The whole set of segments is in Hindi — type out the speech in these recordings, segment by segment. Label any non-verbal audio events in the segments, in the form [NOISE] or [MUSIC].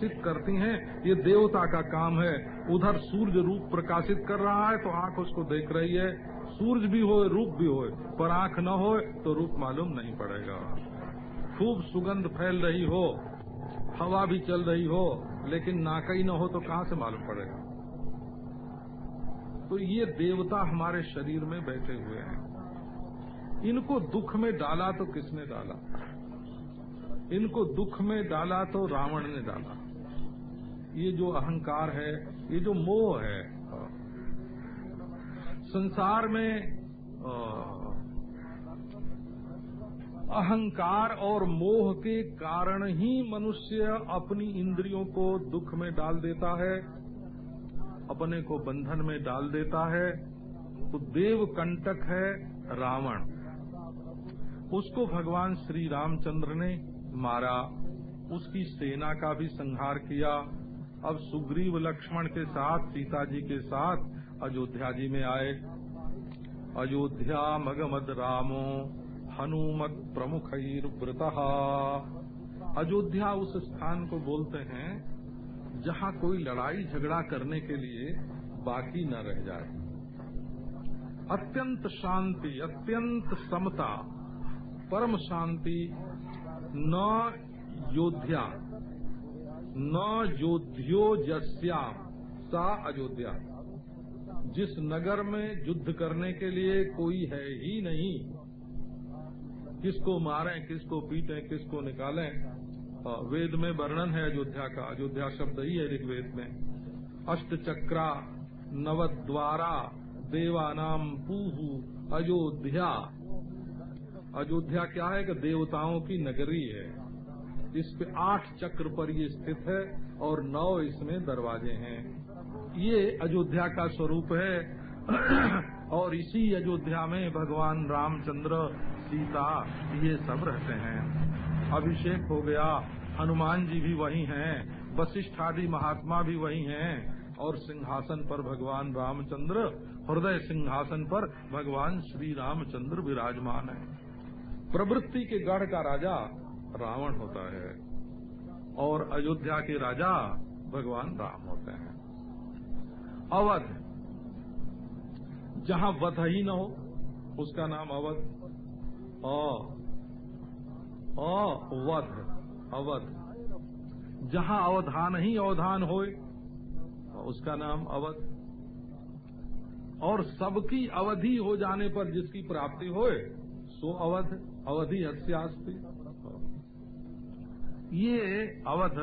प्रकाशित करती हैं, ये देवता का काम है। उधर सूर्य रूप प्रकाशित कर रहा है तो आँख उसको देख रही है। सूरज भी हो रूप भी हो पर आँख न हो तो रूप मालूम नहीं पड़ेगा। खूब सुगंध फैल रही हो, हवा भी चल रही हो, लेकिन नाकई न हो तो कहाँ से मालूम पड़ेगा? तो ये देवता हमारे शरीर में बैठे हुए हैं। इनको दुख में डाला तो किसने डाला? इनको दुख में डाला तो रावण ने डाला। ये जो अहंकार है, ये जो मोह है, संसार में अहंकार और मोह के कारण ही मनुष्य अपनी इंद्रियों को दुख में डाल देता है, अपने को बंधन में डाल देता है। तो देव कंटक है रावण। उसको भगवान श्री रामचंद्र ने मारा, उसकी सेना का भी संहार किया अब सुग्रीव लक्ष्मण के साथ, सीता जी के साथ अयोध्या जी में आए। अयोध्या मगमद रामो, हनुमत प्रमुख व्रत अयोध्या उस स्थान को बोलते हैं जहाँ कोई लड़ाई झगड़ा करने के लिए बाकी न रह जाए। अत्यंत शांति, अत्यंत समता, परम शांति, न योध्या। न योध्यो जस्या सा अयोध्या। जिस नगर में युद्ध करने के लिए कोई है ही नहीं, किसको मारें, किसको पीटें, किसको निकालें वेद में वर्णन है अयोध्या का। अयोध्या शब्द ही है ऋग्वेद में। अष्ट चक्रा नवद्वारा, देवानाम पूहु, अयोध्या। अयोध्या क्या है कि देवताओं की नगरी है। इस पे आठ चक्र पर ये स्थित है और नौ इसमें दरवाजे हैं। ये अयोध्या का स्वरूप है। [CLEARS THROAT] और इसी अयोध्या में भगवान रामचंद्र, सीता, ये सब रहते हैं। अभिषेक हो गया। हनुमान जी भी वही हैं। वशिष्ठ आदि महात्मा भी वही हैं। और सिंहासन पर भगवान रामचंद्र, हृदय सिंहासन पर भगवान श्री रामचंद्र विराजमान है। प्रवृत्ति के गढ़ का राजा रावण होता है और अयोध्या के राजा भगवान राम होते हैं। अवध, जहाँ वध ही न हो उसका नाम अवध। अवध अवध। जहाँ अवधान ही अवधान होए, उसका नाम अवध। और सबकी अवधि हो जाने पर जिसकी प्राप्ति होए, सो अवध, अवधि हस्यास्ती ये अवध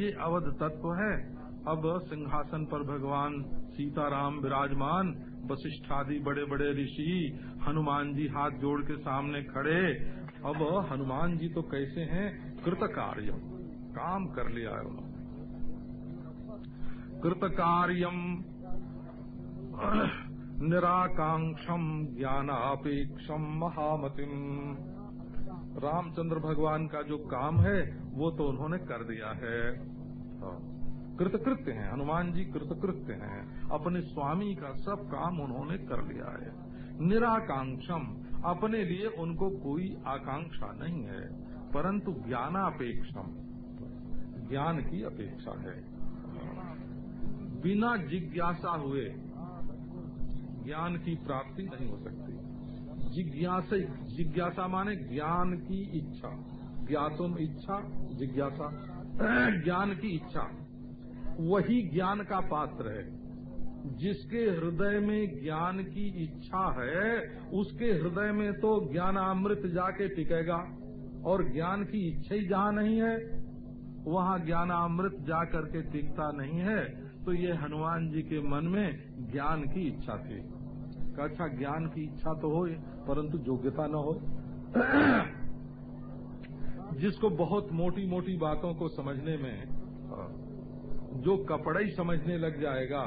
ये अवध तत्व है। अब सिंहासन पर भगवान सीताराम विराजमान वशिष्ठ आदि बड़े बड़े ऋषि, हनुमान जी हाथ जोड़ के सामने खड़े। अब हनुमान जी तो कैसे हैं? कृत कार्य काम कर लिया है उन्होंने। कृत कार्यम निराकांक्षम ज्ञानापेक्षम महामतिम। रामचंद्र भगवान का जो काम है, वो तो उन्होंने कर दिया है। कृतकृत्य हैं, हनुमान जी कृतकृत्य हैं। अपने स्वामी का सब काम उन्होंने कर लिया है। निराकांक्षम, अपने लिए उनको कोई आकांक्षा नहीं है, परंतु ज्ञानापेक्षम। ज्ञान की अपेक्षा है। बिना जिज्ञासा हुए ज्ञान की प्राप्ति नहीं हो सकती। जिज्ञासा जिज्ञासा माने ज्ञान की इच्छा। ज्ञातुम इच्छा, जिज्ञासा। [CLEARS THROAT] ज्ञान की इच्छा। वही ज्ञान का पात्र है। जिसके हृदय में ज्ञान की इच्छा है, उसके हृदय में तो ज्ञानामृत जाके टिकेगा और ज्ञान की इच्छा ही जहाँ नहीं है, वहाँ ज्ञानामृत जा करके टिकता नहीं है। तो ये हनुमान जी के मन में ज्ञान की इच्छा थी। अच्छा ज्ञान की इच्छा तो हो, परंतु योग्यता न हो। [CLEARS THROAT] जिसको बहुत मोटी मोटी बातों को समझने में जो कपड़ा ही समझने लग जाएगा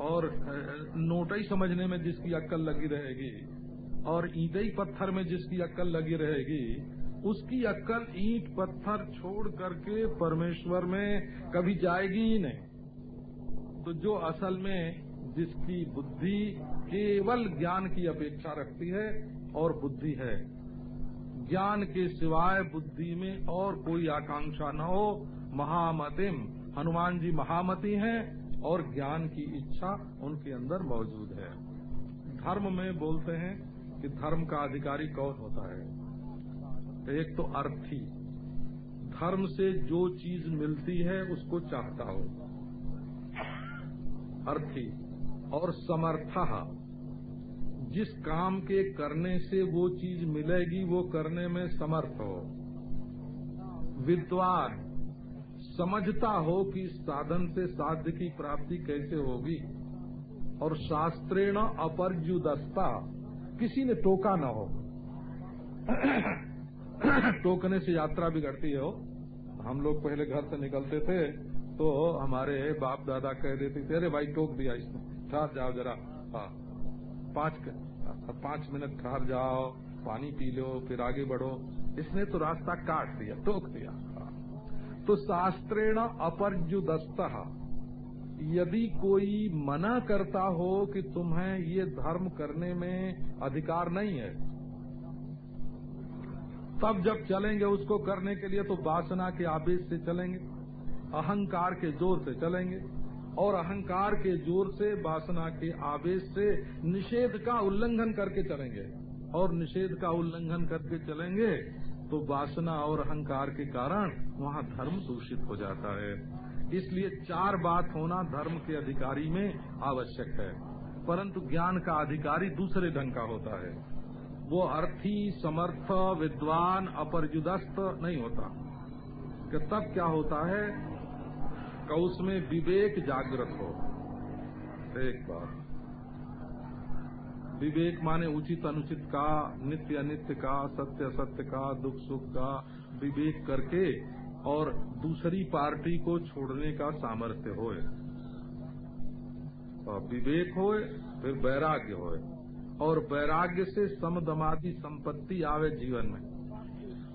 और नोट ही समझने में जिसकी अक्कल लगी रहेगी, और ईट ही पत्थर में जिसकी अक्कल लगी रहेगी, उसकी अक्कल ईंट पत्थर छोड़ करके परमेश्वर में कभी जाएगी ही नहीं। तो जो असल में जिसकी बुद्धि केवल ज्ञान की अपेक्षा रखती है और बुद्धि है। ज्ञान के सिवाय बुद्धि में और कोई आकांक्षा न हो। महामतिम। हनुमान जी महामती हैं और ज्ञान की इच्छा उनके अंदर मौजूद है। धर्म में बोलते हैं कि धर्म का अधिकारी कौन होता है? एक तो अर्थी। धर्म से जो चीज़ मिलती है, उसको चाहता हो। अर्थी। और समर्था। जिस काम के करने से वो चीज़ मिलेगी, वो करने में समर्थ हो। विद्वान, समझता हो कि साधन से साध्य की प्राप्ति कैसे होगी। और शास्त्रेण अपर्युदस्ता, किसी ने टोका न हो। [CLEARS THROAT] टोकने से यात्रा बिगड़ती हो। हम लोग पहले घर से निकलते थे तो हमारे बाप दादा कह देते थे, अरे भाई, टोक दिया इसने। ठहर जाओ जरा। हाँ। पाँच पाँच मिनट ठहर जाओ, पानी पी लो, फिर आगे बढ़ो। इसने तो रास्ता काट दिया, टोक दिया। तो शास्त्रेण अपर्युदस्त, यदि कोई मना करता हो कि तुम्हें ये धर्म करने में अधिकार नहीं है, तब जब चलेंगे उसको करने के लिए तो वासना के आवेश से चलेंगे, अहंकार के ज़ोर से चलेंगे। और अहंकार के ज़ोर से, वासना के आवेश से निषेध का उल्लंघन करके चलेंगे। और निषेध का उल्लंघन करके चलेंगे तो वासना और अहंकार के कारण वहाँ धर्म दूषित हो जाता है। इसलिए चार बात होना धर्म के अधिकारी में आवश्यक है। परंतु ज्ञान का अधिकारी दूसरे ढंग का होता है। वो अर्थी, समर्थ, विद्वान अपरयुदस्त नहीं होता। कि तब क्या होता है? कि उसमें विवेक जागृत हो एक बात। विवेक माने उचित अनुचित का, नित्य अनित्य का, सत्य असत्य का, दुख सुख का विवेक करके और दूसरी पार्टी को छोड़ने का सामर्थ्य होए। विवेक होए, फिर वैराग्य होए। और वैराग्य से समदमादि संपत्ति आवे जीवन में।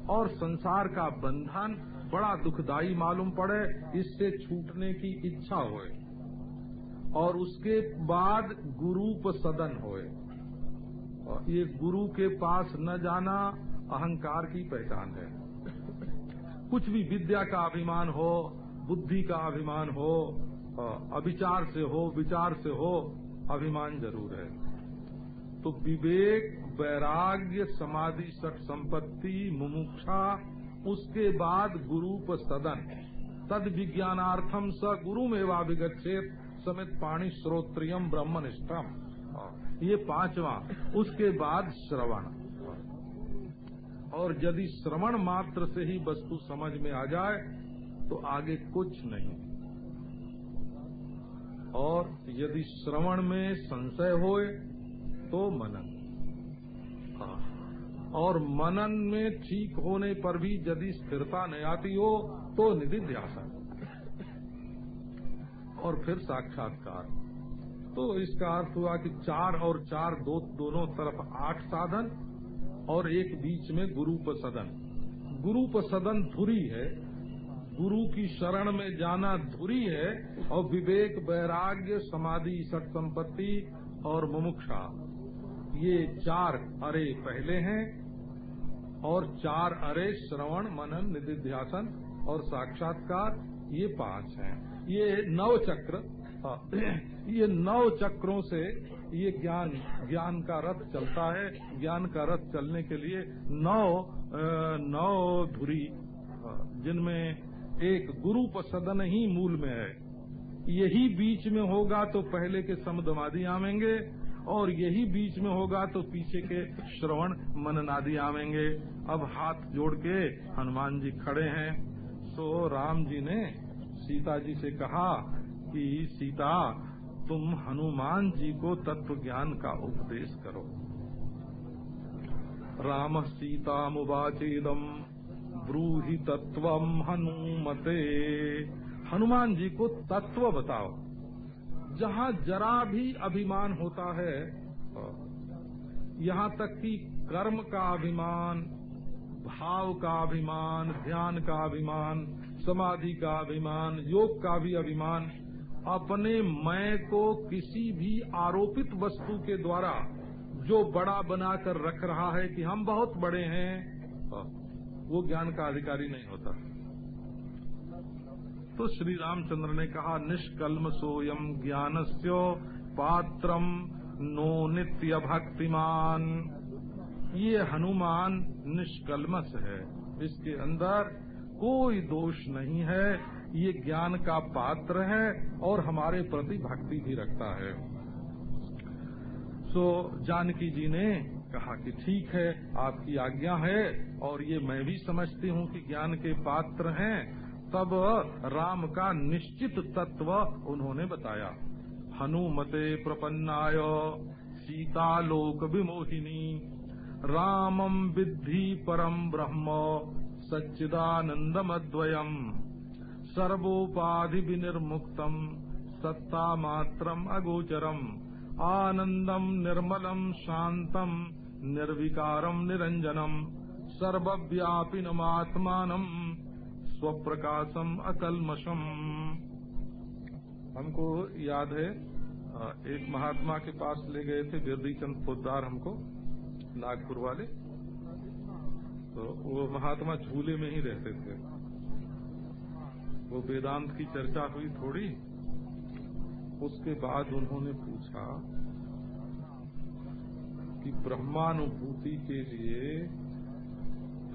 और संसार का बंधन बड़ा दुखदाई मालूम पड़े, इससे छूटने की इच्छा होए। और उसके बाद गुरूप सदन होए ये गुरु के पास न जाना अहंकार की पहचान है। [COUGHS] कुछ भी विद्या का अभिमान हो, बुद्धि का अभिमान हो अभिचार से हो, विचार से हो, अभिमान ज़रूर है। तो विवेक, वैराग्य, समाधि सट संपत्ति, मुमुक्षा उसके बाद गुरूप सदन। तद विज्ञानार्थम स गुरु में विगछेद समित पाणी श्रोत्रियम ब्रह्मनिष्ठम। ये पांचवा, उसके बाद श्रवण। और यदि श्रवण मात्र से ही वस्तु समझ में आ जाए तो आगे कुछ नहीं। और यदि श्रवण में संशय होए तो मनन। और मनन में ठीक होने पर भी यदि स्थिरता नहीं आती हो तो निधिध्यासन और फिर साक्षात्कार। तो इसका अर्थ हुआ कि चार और चार दो, दोनों तरफ़ आठ साधन और एक बीच में गुरूप सदन गुरूप सदन धुरी है। गुरु की शरण में जाना धुरी है और विवेक, वैराग्य, समाधि सट संपत्ति और मुमुक्षा। ये चार अरे पहले हैं। और चार अरे श्रवण मनन निधिध्यासन और साक्षात्कार, ये पाँच हैं। ये नव चक्र [CLEARS THROAT] ये नौ चक्रों से ये ज्ञान ज्ञान का रथ चलता है। ज्ञान का रथ चलने के लिए नौ नौ धुरी जिनमें एक गुरु सदन ही मूल में है। यही बीच में होगा तो पहले के समदमादि आवेंगे। और यही बीच में होगा तो पीछे के श्रवण मननादि आवेंगे। अब हाथ जोड़ के हनुमान जी खड़े हैं। सो राम जी ने सीता जी से कहा कि, सीता, तुम हनुमान जी को तत्व ज्ञान का उपदेश करो। राम सीता मुबाचेदम ब्रूहि तत्व हनुमते। हनुमान जी को तत्व बताओ। जहाँ जरा भी अभिमान होता है, यहाँ तक कि कर्म का अभिमान, भाव का अभिमान, ध्यान का अभिमान, समाधि का अभिमान, योग का भी अभिमान, अपने मैं को किसी भी आरोपित वस्तु के द्वारा जो बड़ा बनाकर रख रहा है कि हम बहुत बड़े हैं, वो ज्ञान का अधिकारी नहीं होता। तो श्री रामचंद्र ने कहा, निष्कलम सोयम ज्ञान ज्ञानस्यो पात्रम नो नित्य भक्तिमान ये हनुमान निष्कलमस है। इसके अंदर कोई दोष नहीं है। ये ज्ञान का पात्र है और हमारे प्रति भक्ति भी रखता है। सो, जानकी जी ने कहा कि ठीक है, आपकी आज्ञा है और ये मैं भी समझती हूँ कि ज्ञान के पात्र हैं। तब राम का निश्चित तत्व उन्होंने बताया। हनुमते प्रपन्नाय, सीतालोक विमोहिनी रामम विद्धि परम ब्रह्म सच्चिदानंदमद्वयम सर्वोपाधि विनिर्मुक्तम सत्ता मात्रम अगोचरम आनंदम निर्मलम शांतम निर्विकारम निरंजनम सर्वव्यापिनमात्मान। स्वप्रकाशम अकलमशम हमको याद है एक महात्मा के पास ले गए थे बिरदी चंद पोदार हमको, नागपुर वाले। तो वो महात्मा झूले में ही रहते थे। वो वेदांत की चर्चा हुई थोड़ी, उसके बाद उन्होंने पूछा कि ब्रह्मानुभूति के लिए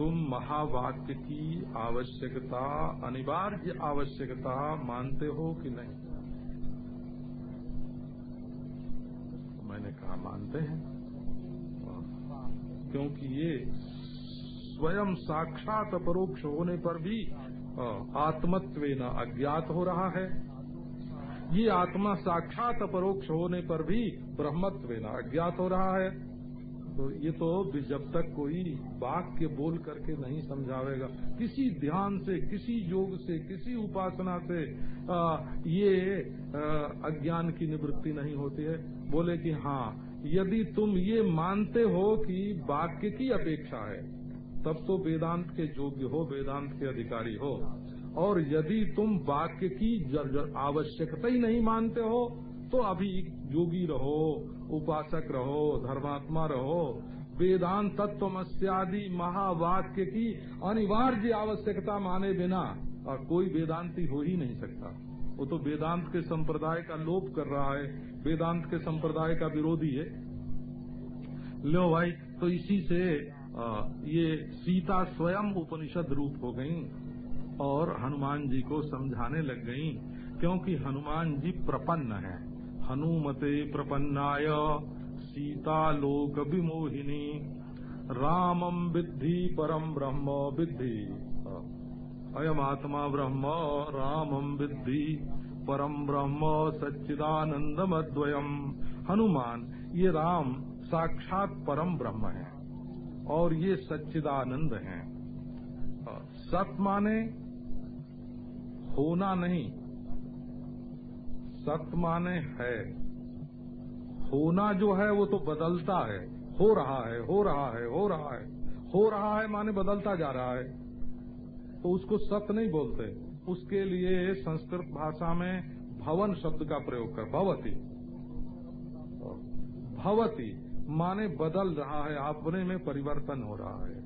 तुम महावाक्य की आवश्यकता, अनिवार्य आवश्यकता मानते हो कि नहीं? तो मैंने कहा, मानते हैं। क्योंकि ये स्वयं साक्षात परोक्ष होने पर भी आत्मत्व न अज्ञात हो रहा है। ये आत्मा साक्षात परोक्ष होने पर भी ब्रह्मत्व न अज्ञात हो रहा है। तो ये तो जब तक कोई वाक्य बोल करके नहीं समझावेगा किसी ध्यान से किसी योग से किसी उपासना से आ, ये आ, अज्ञान की निवृत्ति नहीं होती है। बोले कि हाँ यदि तुम ये मानते हो कि वाक्य की अपेक्षा है तब तो वेदांत के योग्य हो वेदांत के अधिकारी हो। और यदि तुम वाक्य की आवश्यकता ही नहीं मानते हो तो अभी योगी रहो। उपासक रहो, धर्मात्मा रहो वेदांत तत्वमस्यादि महावाक्य की अनिवार्य आवश्यकता माने बिना और कोई वेदांति हो ही नहीं सकता। वो तो वेदांत के संप्रदाय का लोप कर रहा है, वेदांत के संप्रदाय का विरोधी है। लो भाई तो इसी से ये सीता स्वयं उपनिषद रूप हो गई और हनुमान जी को समझाने लग गई, क्योंकि हनुमान जी प्रपन्न है। हनुमते प्रपन्नाय। सीतालोक विमोहिनी रामम विद्धि परम ब्रह्म विद्धि। अयमात्मा ब्रह्म रामम विद्धि परम ब्रह्म सच्चिदानंदमद्वयम हनुमान, ये राम साक्षात परम ब्रह्म है और ये सच्चिदानंद है। सत माने होना नहीं सत माने है। होना जो है, वो तो बदलता है। हो रहा है, हो रहा है, हो रहा है। हो रहा है माने बदलता जा रहा है। तो उसको सत नहीं बोलते। उसके लिए संस्कृत भाषा में भवन शब्द का प्रयोग कर, भवती। भवती माने बदल रहा है अपने में परिवर्तन हो रहा है।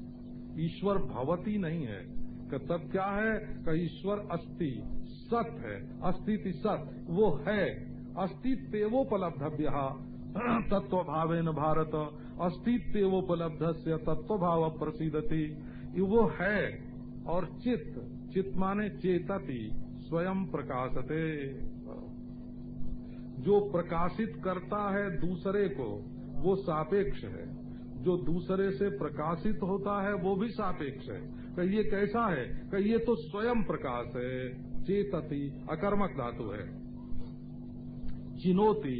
ईश्वर भवती नहीं है। तब क्या है? कि ईश्वर अस्थि सत है अस्तित्व सत, वो है। अस्तित्व अस्तित्वोपलब्धव्य [CLEARS THROAT] तत्व भाव भारत अस्तित्वोपलब्ध से तत्व भाव प्रसिद्धति वो है, और चित्त चित्त माने चेतति, स्वयं प्रकाशते। जो प्रकाशित करता है दूसरे को, वो सापेक्ष है। जो दूसरे से प्रकाशित होता है, वो भी सापेक्ष है। कि ये कैसा है? कि ये तो स्वयं प्रकाश है। चेतति अकर्मक धातु है। चिनोती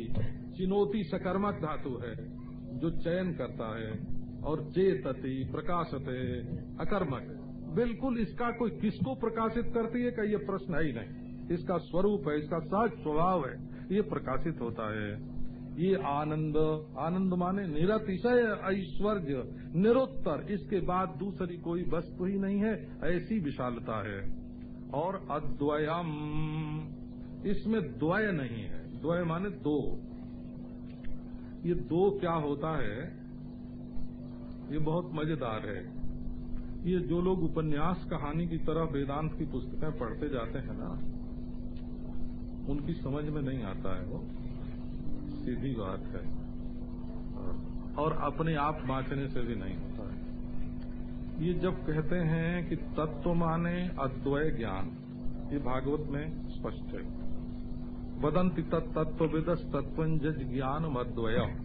चिनोती सकर्मक धातु है, जो चयन करता है, और चेतति प्रकाशते अकर्मक। बिल्कुल इसका कोई किसको प्रकाशित करती है, का ये प्रश्न है ही नहीं। इसका स्वरूप है, इसका सहज स्वभाव है, ये प्रकाशित होता है। ये आनंद आनंद माने निरतिशय ऐश्वर्य, निरुत्तर। इसके बाद दूसरी कोई वस्तु ही नहीं है, ऐसी विशालता है। और अद्वयम। इसमें द्वय नहीं है। द्वय माने दो। ये दो क्या होता है? ये बहुत मज़ेदार है। ये जो लोग उपन्यास कहानी की तरह वेदांत की पुस्तकें पढ़ते जाते हैं ना, उनकी समझ में नहीं आता है वो। सीधी बात है। और अपने आप बांचने से भी नहीं होता है। ये जब कहते हैं कि तत्व माने अद्वय ज्ञान, ये भागवत में स्पष्ट है। वदंति तत्व विदस तत्वज ज्ञान अद्वय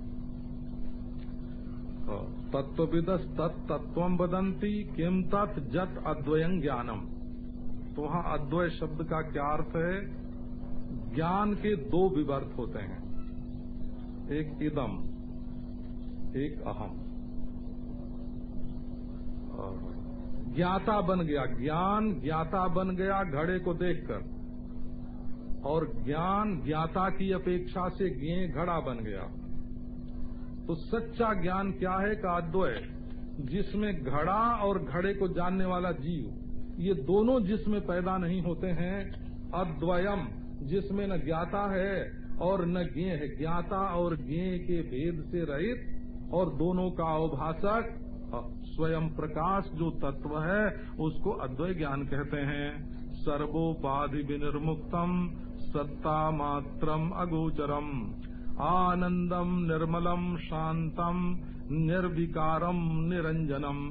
तत्व विदस तत्व वदंती किम तत् जत अद्वयं ज्ञानम। तो वहाँ अद्वय शब्द का क्या अर्थ है? ज्ञान के दो विवर्त होते हैं। एक इदम, एक अहम। ज्ञाता बन गया, ज्ञान ज्ञाता बन गया घड़े को देखकर। और ज्ञान ज्ञाता की अपेक्षा से ज्ञे घड़ा बन गया। तो सच्चा ज्ञान क्या है का अद्वय? जिसमें घड़ा और घड़े को जानने वाला जीव, ये दोनों जिसमें पैदा नहीं होते हैं, अद्वयम, जिसमें न ज्ञाता है और न ज्ञ है। ज्ञाता और ज्ञ के भेद से रहित और दोनों का अवभाषक स्वयं प्रकाश जो तत्व है, उसको अद्वय ज्ञान कहते हैं। सर्वोपाधि विनिर्मुक्तम, सत्ता मात्रम अगोचरम। आनंदम निर्मलम शांतम, निर्विकारम निरंजनम।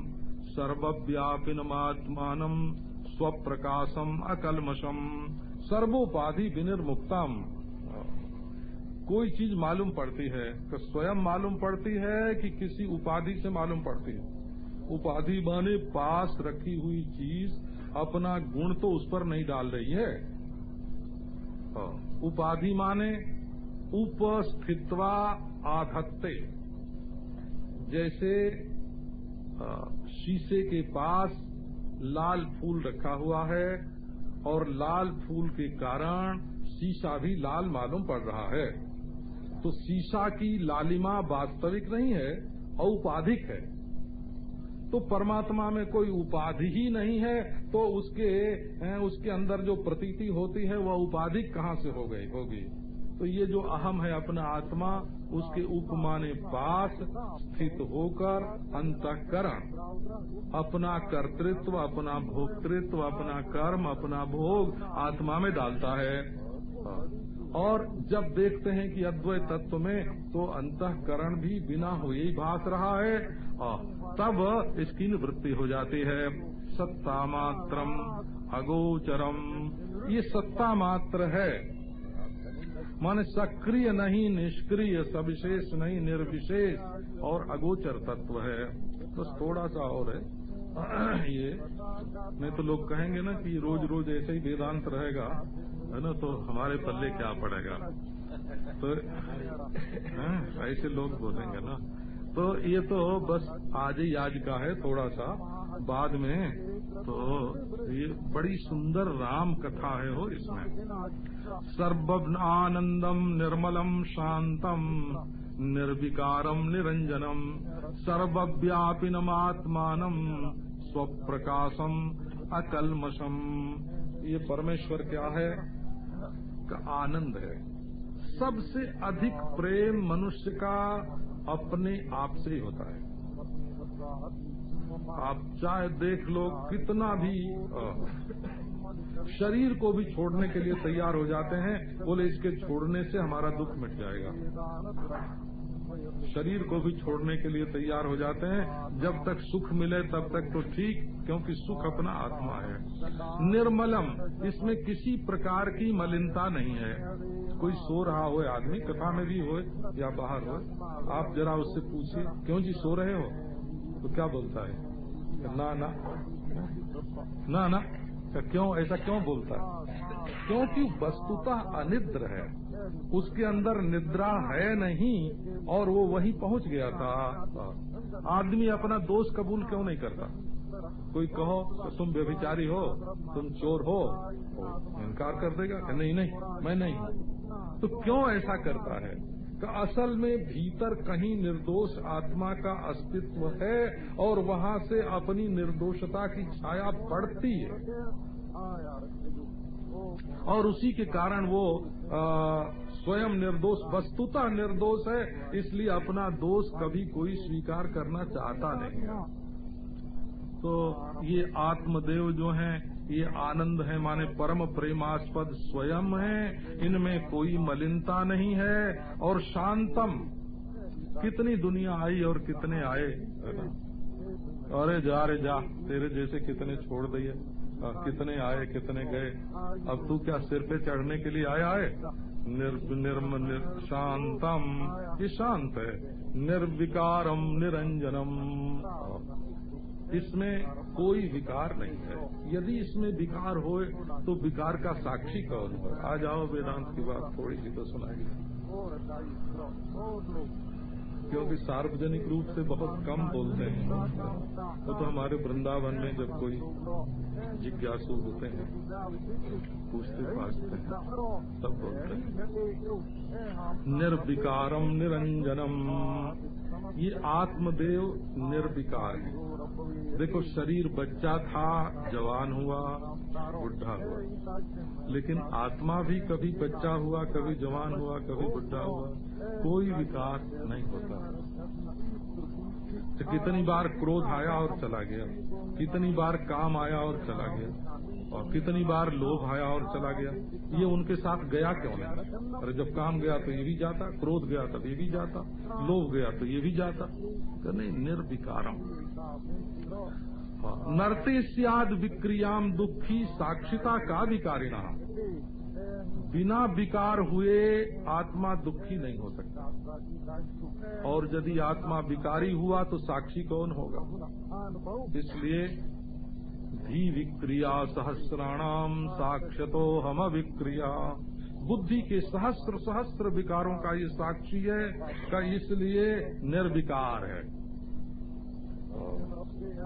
सर्वव्यापिनमात्मान स्वप्रकाशम अकलमशम सर्वोपाधि विनिर्मुक्तम। कोई चीज़ मालूम पड़ती है तो स्वयं मालूम पड़ती है कि किसी उपाधि से मालूम पड़ती है। उपाधि माने पास रखी हुई चीज़ अपना गुण तो उस पर नहीं डाल रही है। उपाधि माने उपस्थितवा आधत्ते। जैसे शीशे के पास लाल फूल रखा हुआ है और लाल फूल के कारण शीशा भी लाल मालूम पड़ रहा है। तो शीशा की लालिमा वास्तविक नहीं है, औपाधिक है। तो परमात्मा में कोई उपाधि ही नहीं है तो उसके उसके अंदर जो प्रतीति होती है, वह उपाधि कहाँ से हो गई, होगी? तो ये जो अहम है अपना आत्मा, उसके उपमाने पास स्थित होकर अंतकरण, अपना कर्तृत्व, अपना भोक्तृत्व, अपना कर्म, अपना भोग आत्मा में डालता है। और जब देखते हैं कि अद्वैत तत्व में तो अंतकरण भी बिना हुए ही भास रहा है। तब इसकी निवृत्ति हो जाती है। सत्ता मात्रम अगोचरम। ये सत्ता मात्र है। माने सक्रिय नहीं, निष्क्रिय, सविशेष नहीं, निर्विशेष और अगोचर तत्व है। बस थोड़ा सा और है। [CLEARS THROAT] ये, नहीं तो लोग कहेंगे ना कि रोज रोज ऐसे ही वेदांत रहेगा। है ना तो हमारे पल्ले क्या पड़ेगा? तो हाँ, ऐसे लोग बोलेंगे ना। तो ये तो बस आज ही आज का है थोड़ा सा बाद में। तो ये बड़ी सुंदर राम कथा है हो इसमें। सर्व आनंदम निर्मलम शांतम निर्विकारम निरंजनम सर्वव्यापिनमात्मान स्वप्रकाशम अकलमशम ये परमेश्वर क्या है? का आनंद है। सबसे अधिक प्रेम मनुष्य का अपने आप से ही होता है। आप चाहे देख लो कितना भी शरीर को भी छोड़ने के लिए तैयार हो जाते हैं, बोले इसके छोड़ने से हमारा दुख मिट जाएगा। शरीर को भी छोड़ने के लिए तैयार हो जाते हैं। जब तक सुख मिले तब तक तो ठीक, क्योंकि सुख अपना आत्मा है। निर्मलम, इसमें किसी प्रकार की मलिनता नहीं है। कोई सो रहा हो, आदमी कथा में भी हो या बाहर हो, आप जरा उससे पूछिए, क्यों जी सो रहे हो? तो क्या बोलता है? ना ना। ना ना। क्यों, ऐसा क्यों बोलता है? क्योंकि वस्तुतः अनिद्र है। उसके अंदर निद्रा है नहीं, और वो वहीं पहुँच गया था। आदमी अपना दोष कबूल क्यों नहीं करता? कोई कहो तो तुम व्यभिचारी हो, तुम चोर हो इनकार कर देगा कि नहीं नहीं, मैं नहीं तो क्यों ऐसा करता है? का असल में भीतर कहीं निर्दोष आत्मा का अस्तित्व है और वहाँ से अपनी निर्दोषता की छाया पड़ती है। और उसी के कारण वो स्वयं निर्दोष, वस्तुता निर्दोष है, इसलिए अपना दोष कभी कोई स्वीकार करना चाहता नहीं। तो ये आत्मदेव जो हैं ये आनंद है माने परम प्रेमास्पद स्वयं है इनमें कोई मलिनता नहीं है और शांतम। कितनी दुनिया आई और कितने आए है अरे जा रे जा तेरे जैसे कितने छोड़ दिए। कितने आए कितने गए। अब तू क्या सिर पे चढ़ने के लिए आया है? निर, निर्म निर, शांतम। ये शांत है। निर्विकारम निरंजनम। इसमें कोई विकार नहीं है। यदि इसमें विकार हो तो विकार का साक्षी कौन हो आ जाओ वेदांत की बात थोड़ी सी तो सुनाइए। क्योंकि सार्वजनिक रूप से बहुत कम बोलते हैं। वो तो हमारे वृंदावन में जब कोई जिज्ञासु होते हैं, पूछते पाछते हैं, तब बोलते हैं। निर्विकारम निरंजनम। ये आत्मदेव निर्विकार। है देखो, शरीर बच्चा था, जवान हुआ, बुढ़ा हुआ। लेकिन आत्मा भी कभी बच्चा हुआ, कभी जवान हुआ, कभी बुढ़ा हुआ, कोई विकास नहीं होता। तो कितनी बार क्रोध आया और चला गया, कितनी बार काम आया और चला गया, और कितनी बार लोभ आया और चला गया, ये उनके साथ गया क्यों नहीं? अरे जब काम गया तो ये भी जाता, क्रोध गया तब ये भी जाता, लोभ गया तो ये भी जाता। तो नहीं, निर्विकारम। नरते सियाद विक्रियाम दुखी साक्षिता का विकारिणा बिना विकार हुए आत्मा दुखी नहीं हो सकता। और यदि आत्मा विकारी हुआ तो साक्षी कौन होगा? इसलिए धी विक्रिया सहस्राणाम साक्षतो हम विक्रिया बुद्धि के सहस्त्र सहस्त्र विकारों का ये साक्षी है, का इसलिए निर्विकार है।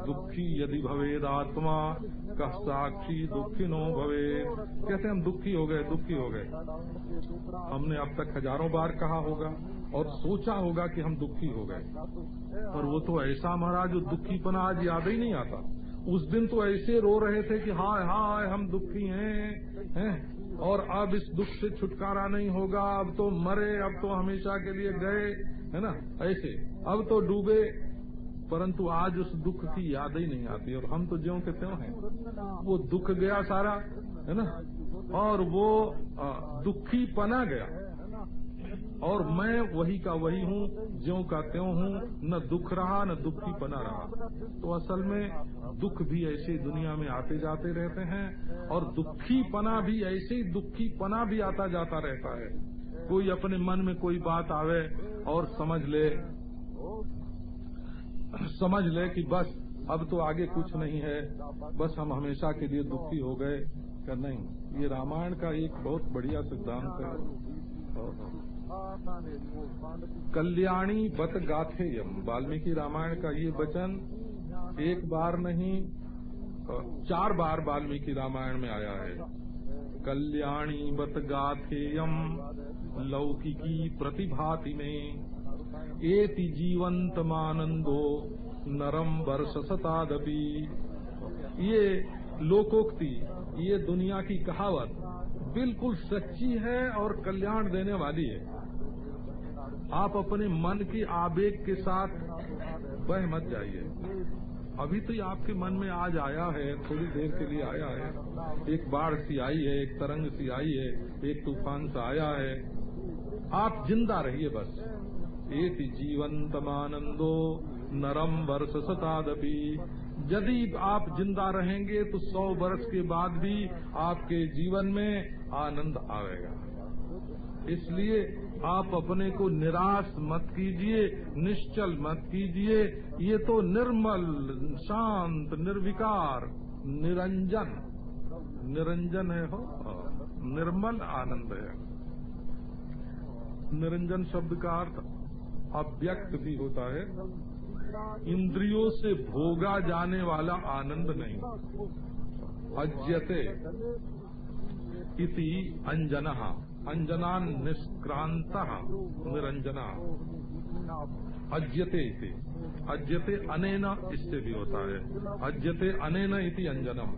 दुखी यदि भवेद आत्मा का साक्षी दुखी नो भवे कैसे हम दुखी हो गए? दुखी हो गए। हमने अब तक हज़ारों बार कहा होगा और सोचा होगा कि हम दुखी हो गए। और वो तो ऐसा महाराज, जो दुखीपना आज याद ही नहीं आता। उस दिन तो ऐसे रो रहे थे कि हाय हाय, हम दुखी हैं हैं। और अब इस दुख से छुटकारा नहीं होगा। अब तो मरे, अब तो हमेशा के लिए गए, है ना? ऐसे। अब तो डूबे। परंतु आज उस दुख की याद ही नहीं आती और हम तो ज्यो के त्यों हैं। वो दुख गया सारा, है ना? और वो दुखी पना गया। और मैं वही का वही हूँ, ज्यो का त्यों हूँ, न दुख रहा, न दुखी पना रहा। तो असल में दुख भी ऐसे दुनिया में आते जाते रहते हैं और दुखी पना भी ऐसे ही दुखी पना भी आता जाता रहता है। कोई अपने मन में कोई बात आवे और समझ ले। समझ ले कि बस, अब तो आगे कुछ नहीं है। बस हम हमेशा के लिए दुखी हो गए क्या नहीं? ये रामायण का एक बहुत बढ़िया सिद्धांत है। कल्याणी बत गाथेयम, वाल्मीकि रामायण का ये वचन एक बार नहीं चार बार वाल्मीकि रामायण में आया है। कल्याणी बत गाथेयम, लौकिकी प्रतिभाति में एति जीवंत मानंदो नरम वर्ष सतादपि ये लोकोक्ति, ये दुनिया की कहावत बिल्कुल सच्ची है और कल्याण देने वाली है। आप अपने मन के आवेग के साथ बह मत जाइए। अभी तो आपके मन में आज आया है, थोड़ी देर के लिए आया है। एक बाढ़ सी आई है, एक तरंग सी आई है, एक तूफ़ान सा आया है। आप ज़िंदा रहिए बस। एक जीवंत मानंदो नरम वर्ष सतादपि। यदि आप ज़िंदा रहेंगे तो सौ वर्ष के बाद भी आपके जीवन में आनंद आएगा। इसलिए आप अपने को निराश मत कीजिए, निश्चल मत कीजिए। ये तो निर्मल, शांत, निर्विकार, निरंजन। निरंजन है? हो। निर्मल आनंद है। निरंजन शब्द का अर्थ अव्यक्त भी होता है। इंद्रियों से भोगा जाने वाला आनंद नहीं। अज्यते इति अंजना। अंजना निष्क्रांत, निरंजना। अज्यते इति। अज्यते अनेन इससे भी होता है। अज्यते अनेन इति अंजनम।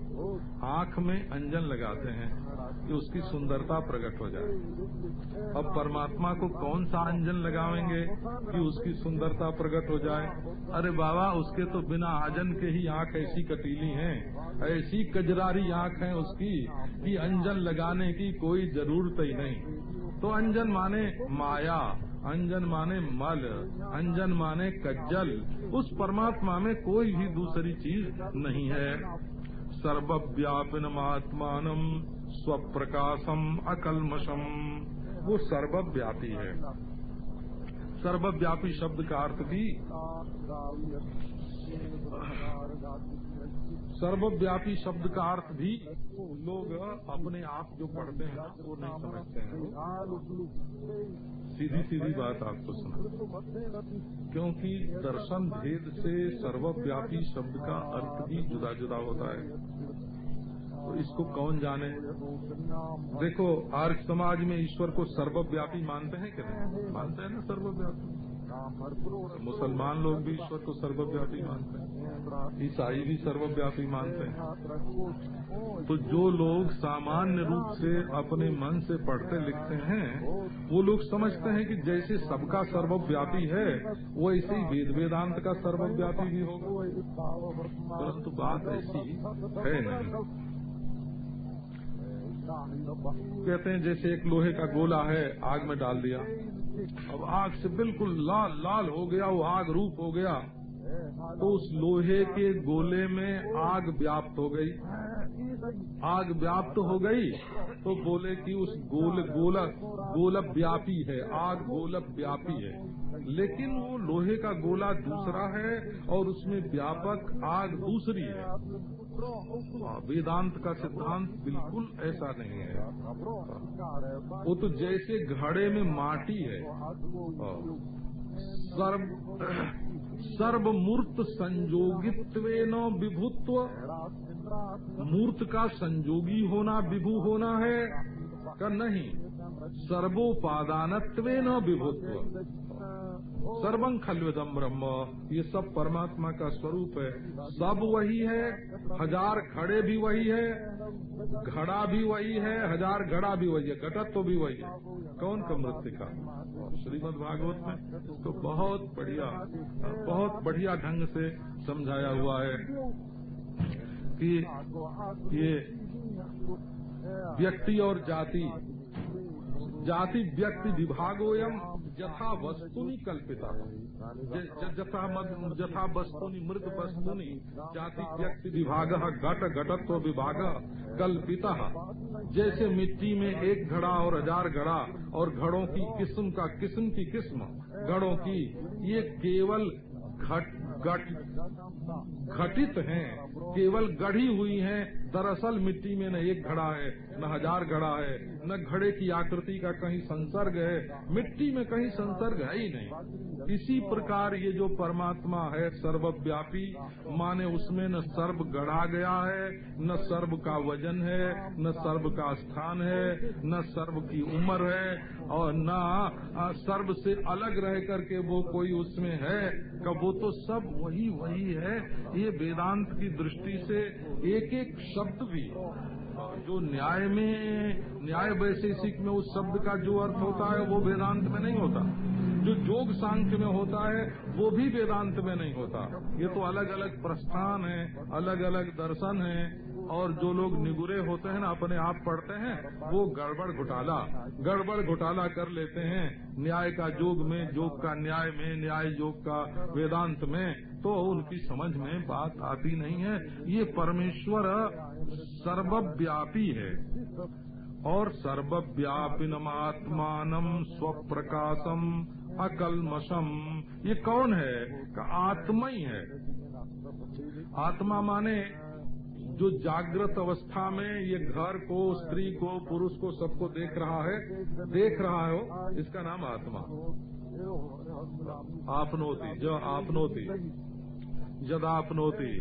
आँख में अंजन लगाते हैं कि उसकी सुंदरता प्रकट हो जाए। अब परमात्मा को कौन सा अंजन लगावेंगे कि उसकी सुंदरता प्रकट हो जाए? अरे बाबा, उसके तो बिना आजन के ही आँख ऐसी कटीली हैं। ऐसी कजरारी आँख है उसकी कि अंजन लगाने की कोई ज़रूरत ही नहीं। तो अंजन माने माया। अंजन माने मल, अंजन माने कज्जल। उस परमात्मा में कोई भी दूसरी चीज़ नहीं है। सर्वव्यापिनमात्मान स्वप्रकाशम अकलमशम वो सर्वव्यापी है। सर्वव्यापी शब्द का अर्थ भी सर्वव्यापी शब्द का अर्थ भी लोग अपने आप जो पढ़ते हैं वो नहीं समझते हैं। सीधी सीधी बात आपको सुना। क्योंकि दर्शन भेद से सर्वव्यापी शब्द का अर्थ भी जुदा जुदा होता है। तो इसको कौन जाने? देखो, आर्य समाज में ईश्वर को सर्वव्यापी मानते हैं क्या मानते हैं ना सर्वव्यापी? मुसलमान लोग भी ईश्वर को सर्वव्यापी मानते हैं। ईसाई भी सर्वव्यापी मानते हैं। तो जो लोग सामान्य रूप से अपने मन से पढ़ते लिखते हैं, वो लोग समझते हैं कि जैसे सबका सर्वव्यापी है वो ऐसे ही वेद वेदांत का सर्वव्यापी भी होगा। परंतु बात ऐसी है नहीं। कहते हैं जैसे एक लोहे का गोला है, आग में डाल दिया। अब आग से बिल्कुल लाल लाल हो गया, वो आग रूप हो गया। तो उस लोहे के गोले में आग व्याप्त हो गई। आग व्याप्त हो गई तो बोले कि उस गोल गोलक गोलक व्यापी है, आग गोलक व्यापी है। लेकिन वो लोहे का गोला दूसरा है और उसमें व्यापक आग दूसरी है। वेदांत का सिद्धांत बिल्कुल ऐसा नहीं है। वो तो जैसे घड़े में माटी है। सर्व सर्वमूर्त संजोगित्व विभुत्व। मूर्त का संजोगी होना विभु होना है का नहीं। सर्वोपादानत्व न विभुत्व। सर्वं खलविदम ब्रह्म। ये सब परमात्मा का स्वरूप है। सब वही है, हज़ार खड़े भी वही है, घड़ा भी वही है, हज़ार घड़ा भी वही है घटत तो भी वही है। कौन का मृतिका श्रीमद भागवत में? तो बहुत बढ़िया बहुत बढ़िया ढंग से समझाया हुआ है कि ये व्यक्ति और जाति जाति व्यक्ति विभागोयम यथा वस्तुनि कल्पिता। जथा वस्तुनि, मृत वस्तुनि, जाति व्यक्ति विभाग, घट, घटत्व विभाग कल्पिता। जैसे मिट्टी में एक घड़ा और हज़ार घड़ा, और घड़ों की किस्म का किस्म की किस्म। घड़ों की ये केवल घट घट घटित हैं। केवल गढ़ी हुई हैं। दरअसल मिट्टी में न एक घड़ा है, न हज़ार घड़ा है, न घड़े की आकृति का कहीं संसर्ग है। मिट्टी में कहीं संसर्ग है ही नहीं। इसी प्रकार ये जो परमात्मा है सर्वव्यापी, माने उसमें न सर्व गढ़ा गया है, न सर्व का वज़न है, न सर्व का स्थान है, न सर्व की उम्र है, और न सर्व से अलग रह करके वो कोई उसमें है। कब वो तो सब वही वही है। ये वेदांत की दृष्टि से एक एक शब्द भी, जो न्याय में, न्याय वैशेषिक में उस शब्द का जो अर्थ होता है, वो वेदांत में नहीं होता। जो जोग सांख्य में होता है, वो भी वेदांत में नहीं होता। ये तो अलग अलग प्रस्थान है अलग अलग दर्शन है। और जो लोग निगुरे होते हैं ना, अपने आप पढ़ते हैं, वो गड़बड़ घोटाला गड़बड़ घोटाला कर लेते हैं। न्याय का जोग में, जोग का न्याय में, न्याय योग का वेदांत में तो उनकी समझ में बात आती नहीं है। ये परमेश्वर सर्वव्यापी है। और सर्वव्यापिनमात्मान स्वप्रकाशम अकलमशम ये कौन है? का आत्मा ही है। आत्मा माने जो जागृत अवस्था में ये घर को स्त्री को पुरुष को सबको देख रहा है देख रहा हो इसका नाम आत्मा आपनोती जो आपनोती यदापनोति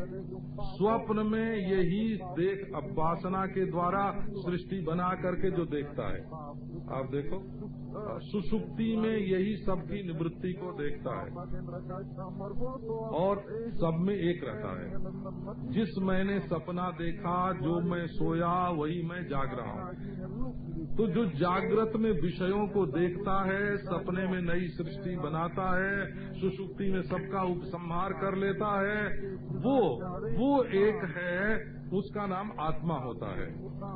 स्वप्न में यही देख अब वासना के द्वारा सृष्टि बना करके जो देखता है। आप देखो, सुसुप्ति में यही सबकी निवृत्ति को देखता है। और सब में एक रहता है। जिस मैंने सपना देखा, जो मैं सोया, वही मैं जाग रहा हूँ। तो जो जागृत में विषयों को देखता है, सपने में नई सृष्टि बनाता है, सुसुप्ति में सबका उपसंहार कर लेता है वो वो एक है, उसका नाम आत्मा होता है।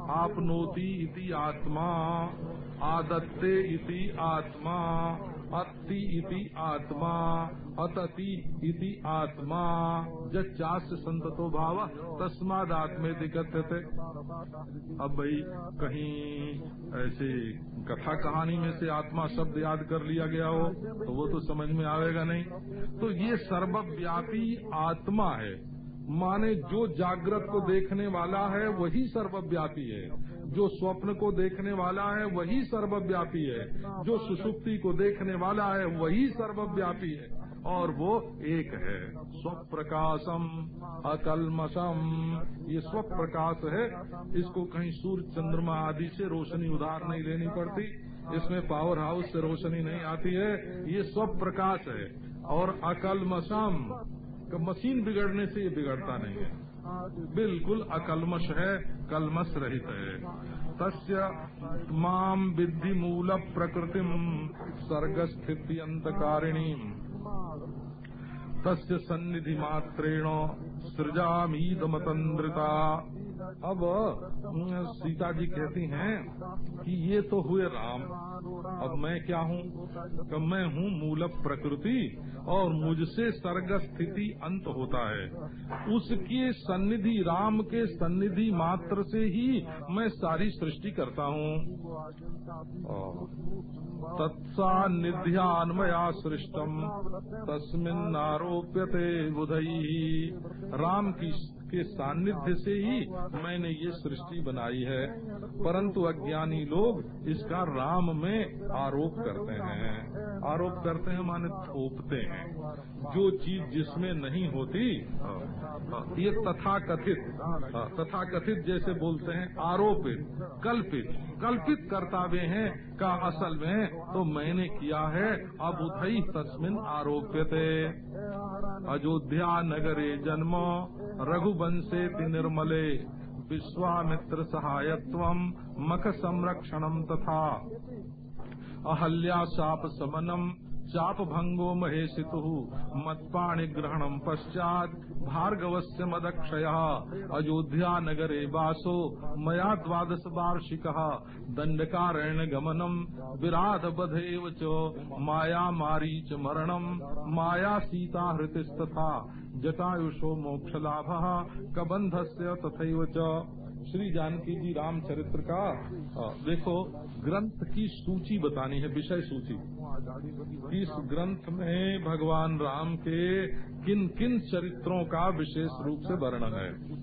आपनोति इति आत्मा, आदत्ते इति आत्मा। अति इति आत्मा, अतति इति आत्मा। जास संतो भाव तस्माद आत्मे दिगते अब भाई, कहीं ऐसे कथा कहानी में से आत्मा शब्द याद कर लिया गया हो तो वो तो समझ में आवेगा नहीं। तो ये सर्वव्यापी आत्मा है। माने जो जागृत को देखने वाला है, वही सर्वव्यापी है। जो स्वप्न को देखने वाला है, वही सर्वव्यापी है। जो सुसुप्ति को देखने वाला है, वही सर्वव्यापी है। और वो एक है। स्वप्रकाशम अकलमसम ये स्वप्रकाश है। इसको कहीं सूर्य चंद्रमा आदि से रोशनी उधार नहीं लेनी पड़ती। इसमें पावर हाउस से रोशनी नहीं आती है। ये स्वप्रकाश है। और अकलमसम मशीन बिगड़ने से ये बिगड़ता नहीं है। बिल्कुल अकलमश है, कलमश रहित है। तस्य माम विद्धि मूल प्रकृतिम स्वर्ग स्थिति अंतकारिणी तस्य सन्निधि मात्रेण सृजामीदमतंद्रिता अब सीता जी कहती हैं कि ये तो हुए राम। अब मैं क्या हूँ? मैं हूँ मूल प्रकृति और मुझसे सर्ग स्थिति अंत होता है। उसके सन्निधि, राम के सन्निधि मात्र से ही मैं सारी सृष्टि करता हूँ। तत्सान्निध्यान्मया सृष्टम तस्मिन आरोप्यते बुधई राम की के सानिध्य से ही मैंने ये सृष्टि बनाई है। परंतु अज्ञानी लोग इसका राम में आरोप करते हैं। आरोप करते हैं माने थोपते हैं। जो चीज़ जिसमें नहीं होती ये तथा कथित तथा कथित जैसे बोलते हैं, आरोपित, कल्पित कल्पित करतावे हैं, का असल में तो मैंने किया है, अब उधई तस्मिन आरोप्यते। अयोध्या नगरे जन्म रघुवंशे निर्मले विश्वामित्र सहायत्व मख संरक्षणम तथा अहल्या शाप समनम चाप भंगो महेशितु, मत्पाणि ग्रहणम पश्चात भार्गवस्य मदक्षय, अयोध्या नगरे वासो, मया द्वादश वार्षिक दंडकारण्य गमनम विराध बधेव च माया मारी च मरणम माया सीता हृतिस्तथा, जटायुषो मोक्ष लाभ कबंध से तथा श्री जानकी जी रामचरित्र का देखो, ग्रंथ की सूची बतानी है, विषय सूची। इस ग्रंथ में भगवान राम के किन किन चरित्रों का विशेष रूप से वर्णन है।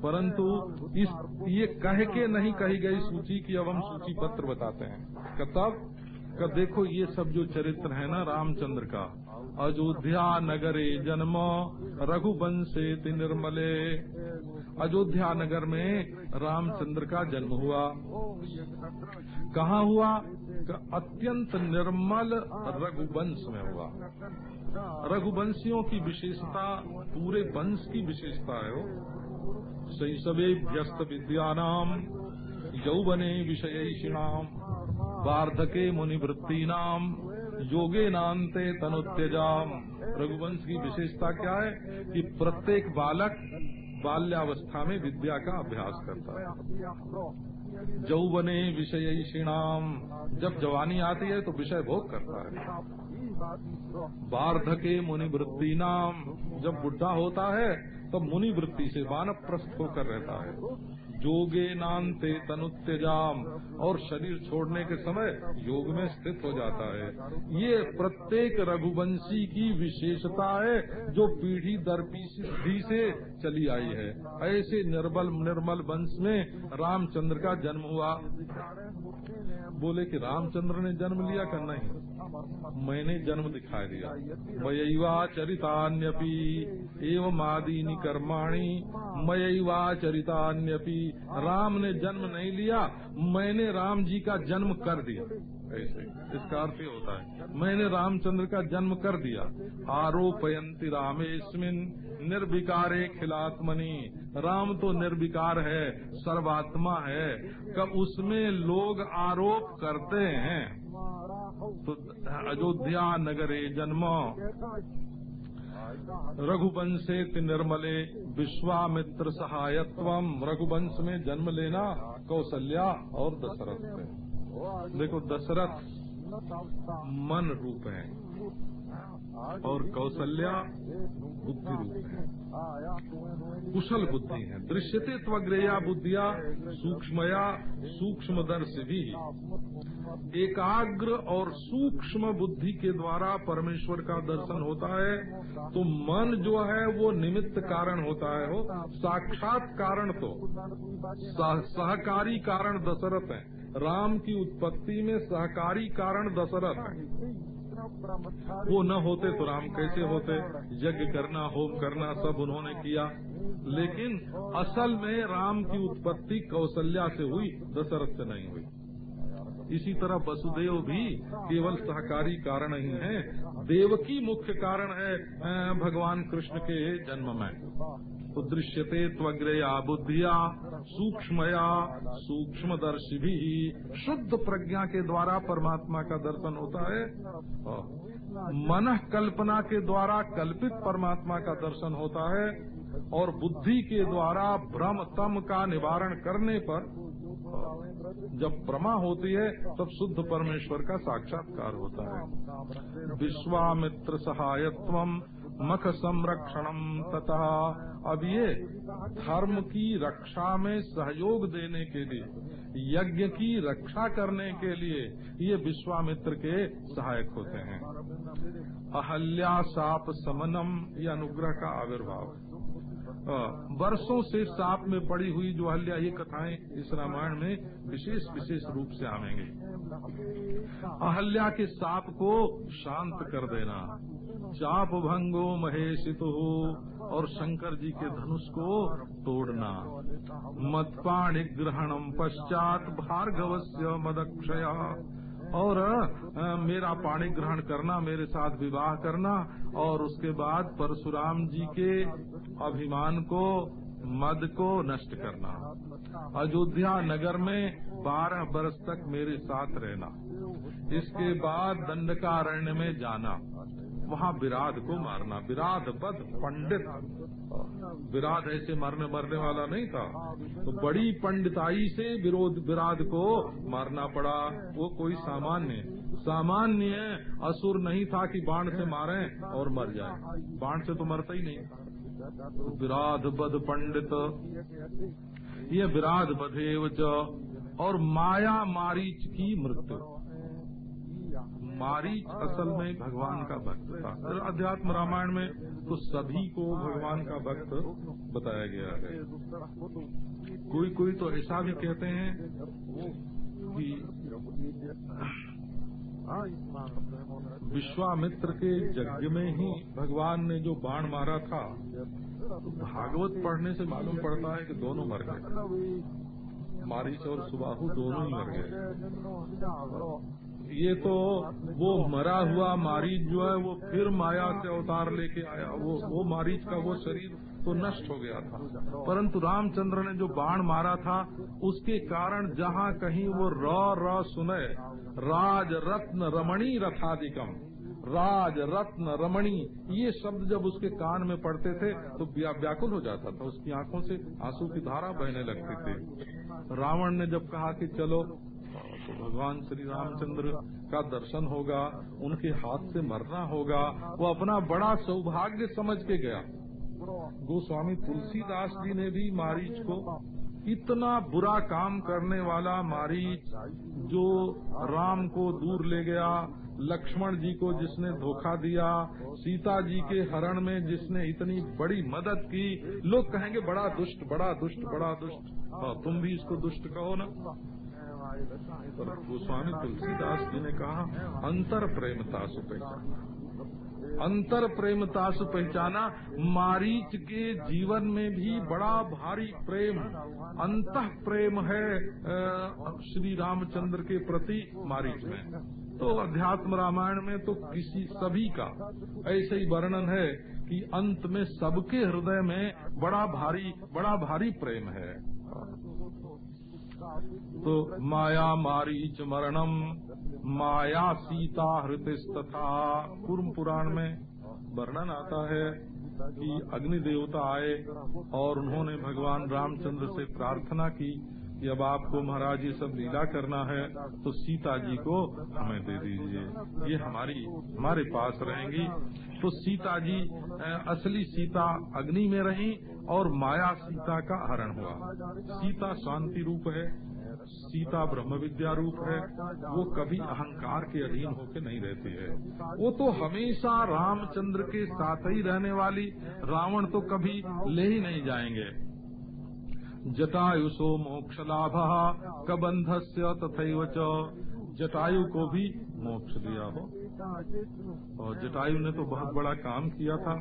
परंतु इस, ये कह के नहीं कही गई सूची की अब हम सूची पत्र बताते हैं। तब कब देखो ये सब जो चरित्र है ना रामचंद्र का। अयोध्या नगरे जन्म, रघुवंशे निर्मले। अयोध्या नगर में रामचंद्र का जन्म हुआ। कहाँ हुआ? अत्यंत निर्मल रघुवंश में हुआ। रघुवंशियों की विशेषता, पूरे वंश की विशेषता है वो। सही शैशवे व्यस्त विद्यानाम, यौवने विषयिणाम वार्धके मुनिवृत्ति नाम योगे नान्ते तनुत्यजाम रघुवंश की विशेषता क्या है? कि प्रत्येक बालक बाल्यावस्था में विद्या का अभ्यास करता है। जौवने विषय श्रीणाम जब जवानी आती है तो विषय भोग करता है। वार्धके मुनिवृत्ति नाम जब बुढ़ा होता है तब तो मुनि वृत्ति से वानप्रस्थ होकर रहता है। जोगे नान्ते तनुत्यजाम। और शरीर छोड़ने के समय योग में स्थित हो जाता है। ये प्रत्येक रघुवंशी की विशेषता है, जो पीढ़ी दर पीढ़ी से चली आई है। ऐसे निर्बल, निर्मल वंश में रामचंद्र का जन्म हुआ। बोले कि रामचंद्र ने जन्म लिया कर नहीं? मैंने जन्म दिखा दिया। मयवा चरितान्यपि एवं आदीनी कर्माणी। मयवा चरितान्यपि राम ने जन्म नहीं लिया, मैंने राम जी का जन्म कर दिया। ऐसे, इसका अर्थ होता है, मैंने रामचंद्र का जन्म कर दिया। आरोपयंती रामेस्मिन, निर्विकारे खिलात्मनी। राम तो निर्विकार है, सर्वात्मा है कब उसमें लोग आरोप करते हैं। तो अयोध्या नगरे जन्म। रघुवंशे निर्मले विश्वामित्र सहायत्व। रघुवंश में जन्म लेना कौशल्या और दशरथ देखो दशरथ मन रूप है। और कौशल्या बुद्धि रूप है। कुशल बुद्धि है। दृश्यते त्वग्रेया बुद्धिया, सूक्ष्मया सूक्ष्म दर्श भी। एकाग्र और सूक्ष्म बुद्धि के द्वारा परमेश्वर का दर्शन होता है। तो मन जो है, वो निमित्त कारण होता है। वो साक्षात कारण तो। सहकारी कारण दशरथ है। राम की उत्पत्ति में सहकारी कारण दशरथ है। वो न होते तो राम कैसे होते? यज्ञ करना होम करना सब उन्होंने किया। लेकिन असल में राम की उत्पत्ति कौशल्या से हुई दशरथ से नहीं हुई। इसी तरह वसुदेव भी केवल सहकारी कारण ही है। देवकी मुख्य कारण है भगवान कृष्ण के जन्म में। तो दृश्यते त्वग्रया बुद्धिया, सूक्ष्मया सूक्ष्म दर्शी भी शुद्ध प्रज्ञा के द्वारा परमात्मा का दर्शन होता है। मन कल्पना के द्वारा कल्पित परमात्मा का दर्शन होता है और बुद्धि के द्वारा भ्रम तम का निवारण करने पर जब प्रमा होती है, तब शुद्ध परमेश्वर का साक्षात्कार होता है। विश्वामित्र सहायत्व मख संरक्षणम तथा। अब ये धर्म की रक्षा में सहयोग देने के लिए, यज्ञ की रक्षा करने के लिए ये विश्वामित्र के सहायक होते हैं। अहल्या साप समनम ये अनुग्रह का आविर्भाव। वर्षों से साप में पड़ी हुई जो अहल्या ये कथाएँ इस रामायण में विशेष विशेष रूप से आवेंगे। अहल्या के साप को शांत कर देना। चाप भंगो महेशित हो और शंकर जी के धनुष को तोड़ना। मदपाणि ग्रहणम पश्चात भार्गवस्य मदक्षया। और मेरा पाणी ग्रहण करना, मेरे साथ विवाह करना, और उसके बाद परशुराम जी के अभिमान को, मद को नष्ट करना। अयोध्या नगर में बारह वर्ष तक मेरे साथ रहना। इसके बाद दंडकारण्य में जाना। वहाँ विराध को मारना विराध बद पंडित। विराध ऐसे मारने मरने वाला नहीं था। तो बड़ी पंडिताई से विरोध, विराध को मारना पड़ा। वो कोई सामान्य सामान्य असुर नहीं था कि बाण से मारे और मर जाए। बाण से तो मरता ही नहीं। विराध बद पंडित, ये विराध बधेव और माया मारीच की मृत्यु। मारीच असल में भगवान का भक्त था। अध्यात्म रामायण में तो सभी को भगवान का भक्त बताया गया है। कोई कोई तो ऐसा भी कहते हैं कि विश्वामित्र के यज्ञ में ही भगवान ने जो बाण मारा था तो भागवत पढ़ने से मालूम पड़ता है कि दोनों मर गए। मारीच और सुबाहु दोनों ही मर गए। ये तो वो मरा हुआ मारीच जो है, वो फिर माया से अवतार लेके आया। वो वो मारीच का वो शरीर तो नष्ट हो गया था। परंतु रामचंद्र ने जो बाण मारा था, उसके कारण जहाँ कहीं वो र र सुने राज रत्न रमणी रथाधिकम राज रत्न रमणी, ये शब्द जब उसके कान में पड़ते थे तो व्याकुल हो जाता था। उसकी आँखों से आँसू की धारा बहने लगती थी। रावण ने जब कहा कि चलो तो भगवान श्री रामचंद्र का दर्शन होगा, उनके हाथ से मरना होगा, वो अपना बड़ा सौभाग्य समझ के गया। गोस्वामी तुलसीदास जी ने भी मारीच को इतना बुरा काम करने वाला मारीच जो राम को दूर ले गया, लक्ष्मण जी को जिसने धोखा दिया, सीता जी के हरण में जिसने इतनी बड़ी मदद की, लोग कहेंगे, बड़ा दुष्ट बड़ा दुष्ट बड़ा दुष्ट। हाँ तुम भी इसको दुष्ट कहो ना। पर गोस्वामी तुलसीदास जी ने कहा, अंतर प्रेमता से पहचाना। अंतर प्रेमता से पहचाना, मारीच के जीवन में भी बड़ा भारी प्रेम। अंत प्रेम है श्री रामचंद्र के प्रति मारीच में। तो अध्यात्म रामायण में तो किसी सभी का ऐसे ही वर्णन है कि अंत में सबके हृदय में बड़ा भारी बड़ा भारी प्रेम है। तो माया मारीच मरणम, माया सीता हृतस्तथा कुर्म पुराण में वर्णन आता है कि अग्नि देवता आए और उन्होंने भगवान रामचंद्र से प्रार्थना की अब आपको महाराज ये सब लीला करना है तो सीता जी को हमें दे दीजिए। ये हमारी, हमारे पास रहेंगी। तो सीता जी असली सीता अग्नि में रही और माया सीता का हरण हुआ। सीता शांति रूप है, सीता ब्रह्म विद्या रूप है। वो कभी अहंकार के अधीन होकर नहीं रहती है। वो तो हमेशा रामचंद्र के साथ ही रहने वाली। रावण तो कभी ले ही नहीं जाएँगे। जटायुषो मोक्ष लाभ कबंध से तथा जटायु को भी मोक्ष दिया हो। और जटायु ने तो बहुत बड़ा काम किया था।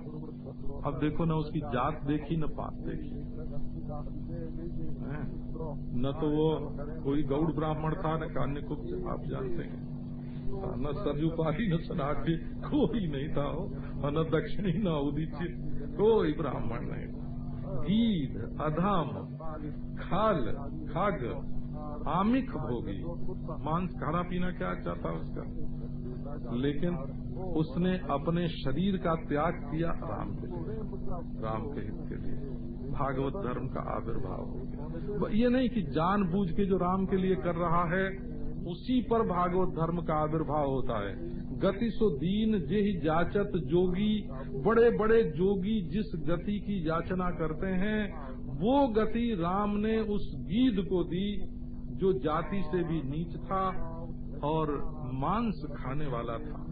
अब देखो न उसकी जात देखी, न पात देखी। न तो वो कोई गौड़ ब्राह्मण था, न कान्य कुप्त आप जानते हैं। न सरयुपाली न सनाटी कोई नहीं था वो न दक्षिणी, न उदिचित कोई ब्राह्मण नहीं गीध अधम, खाल, खाग आमिक भोगी। मांस खाना पीना क्या अच्छा था उसका? लेकिन उसने अपने शरीर का त्याग किया राम के लिए, राम के हित के लिए। भागवत धर्म का आविर्भाव हो गया। ये नहीं कि जानबूझ के जो राम के लिए कर रहा है उसी पर भागवत धर्म का आविर्भाव होता है। गति सो दीन जे ही जाचत जोगी। बड़े बड़े जोगी जिस गति की याचना करते हैं, वो गति राम ने उस गीध को दी, जो जाति से भी नीच था और मांस खाने वाला था।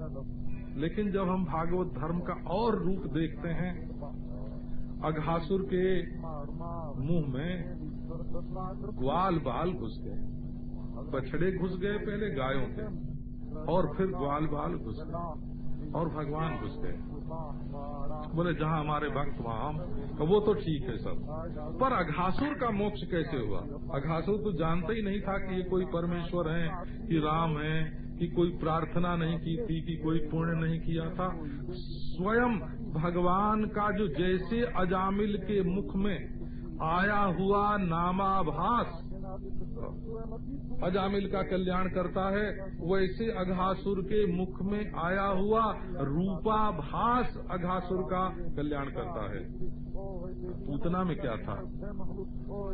लेकिन जब हम भागवत धर्म का और रूप देखते हैं, अघासुर के मुँह में ग्वाल बाल घुस गए। बछड़े घुस गए पहले गायों के और फिर ग्वाल बाल घुस गए, और भगवान घुस गए। बोले, जहाँ हमारे भक्त, वहाँ तो वो तो ठीक है सब। पर अघासुर का मोक्ष कैसे हुआ? अघासुर तो जानता ही नहीं था कि ये कोई परमेश्वर है, कि राम है, कि कोई प्रार्थना नहीं की थी, कि कोई पुण्य नहीं किया था। स्वयं भगवान का जो जैसे अजामिल के मुख में आया हुआ नामाभास अजामिल का कल्याण करता है। वैसे अघासुर के मुख में आया हुआ रूपाभास अघासुर का कल्याण करता है। पूतना में क्या था?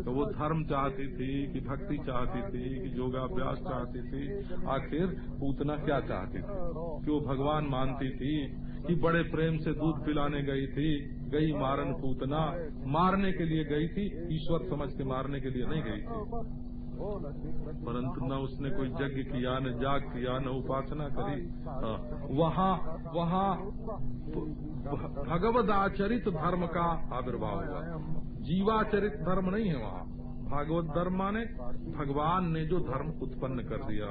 तो वो धर्म चाहती थी कि भक्ति चाहती थी, कि योगाभ्यास चाहती थी। आखिर पूतना क्या चाहती थी? कि वो भगवान मानती थी कि बड़े प्रेम से दूध पिलाने गई थी, गई मारन पूतना। मारने के लिए गई थी, ईश्वर समझ के मारने के लिए नहीं गई थी। परंतु न उसने कोई यज्ञ किया, न जाग किया, न उपासना करी। वहाँ वहाँ भगवद आचरित धर्म का आविर्भाव हुआ। जीवाचरित धर्म नहीं है वहाँ। भागवत धर्म माने भगवान ने जो धर्म उत्पन्न कर दिया।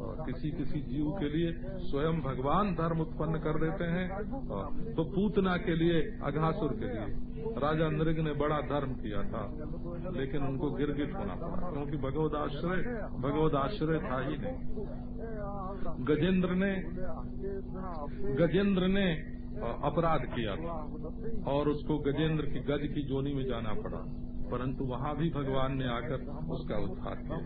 और किसी किसी जीव के लिए स्वयं भगवान धर्म उत्पन्न कर देते हैं तो पूतना के लिए, अघासुर के लिए। राजा नृग ने बड़ा धर्म किया था, लेकिन उनको गिरगिट होना पड़ा, क्योंकि भगवत आश्रय भगवत आश्रय था ही नहीं। गजेंद्र ने गजेंद्र ने अपराध किया था, और उसको गजेंद्र की गज की जोनी में जाना पड़ा। परंतु वहाँ भी भगवान ने आकर उसका उद्धार किया।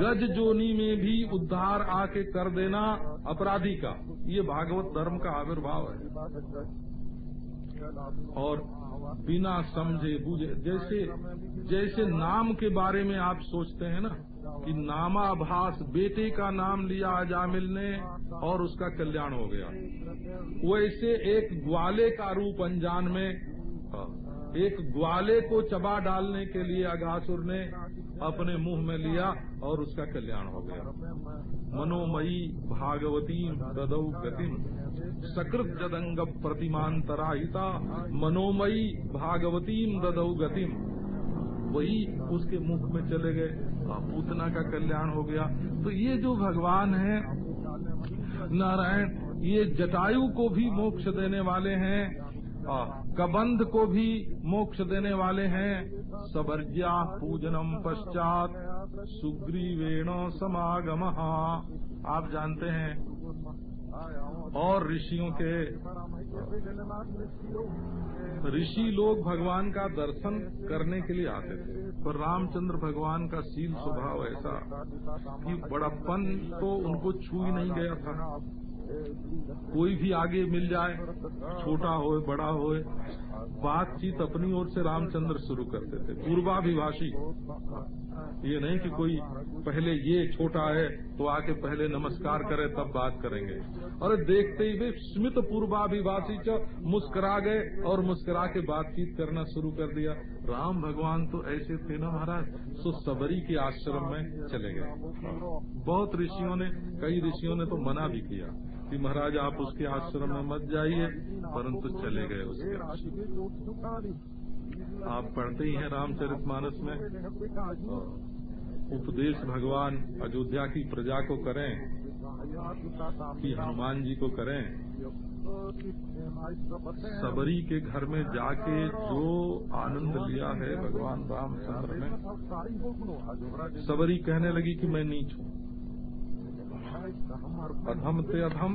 गज जोनी में भी उद्धार आके कर देना अपराधी का। ये भागवत धर्म का आविर्भाव है। और बिना समझे बुझे जैसे जैसे नाम के बारे में आप सोचते हैं ना कि नामाभास बेटे का नाम लिया अजामिल ने और उसका कल्याण हो गया। वैसे एक ग्वाले का रूप अनजान में एक ग्वाले को चबा डालने के लिए अगासुर ने अपने मुँह में लिया और उसका कल्याण हो गया। मनोमयी भागवती ददौ गतिम सकृत जदंग प्रतिमांतराहिता मनोमयी भागवतीम ददौ गतिम वही उसके मुख में चले गए। पूतना का कल्याण हो गया। तो ये जो भगवान है, नारायण, ये जटायु को भी मोक्ष देने वाले हैं। कबंध को भी मोक्ष देने वाले हैं। सबर्ज्या पूजनम पश्चात सुग्रीवेण समागम। आप जानते हैं। और ऋषियों के ऋषि लोग भगवान का दर्शन करने के लिए आते थे। पर रामचंद्र भगवान का सील स्वभाव ऐसा कि बड़प्पन तो उनको छू ही नहीं गया था। कोई भी आगे मिल जाए, छोटा हो, बड़ा हो, बातचीत अपनी ओर से रामचंद्र शुरू करते थे। पूर्वाभिभाषी। ये नहीं कि कोई पहले ये छोटा है तो आके पहले नमस्कार करे, तब बात करेंगे। और देखते ही वे स्मित पूर्वाभिभाषी मुस्करा गए और मुस्करा के बातचीत करना शुरू कर दिया। राम भगवान तो ऐसे थे ना महाराज, सो सबरी के आश्रम में चले गए। बहुत ऋषियों ने, कई ऋषियों ने तो मना भी किया। कि महाराज, आप उसके आश्रम में मत जाइए, परंतु चले गए उसके आप पढ़ते ही हैं रामचरित मानस में। उपदेश भगवान अयोध्या की प्रजा को करें, कि हनुमान जी को करें। सबरी के घर में जाके जो आनंद लिया है भगवान रामचंद्र ने, सबरी कहने लगी कि मैं नीच हूँ। अधम ते अधम।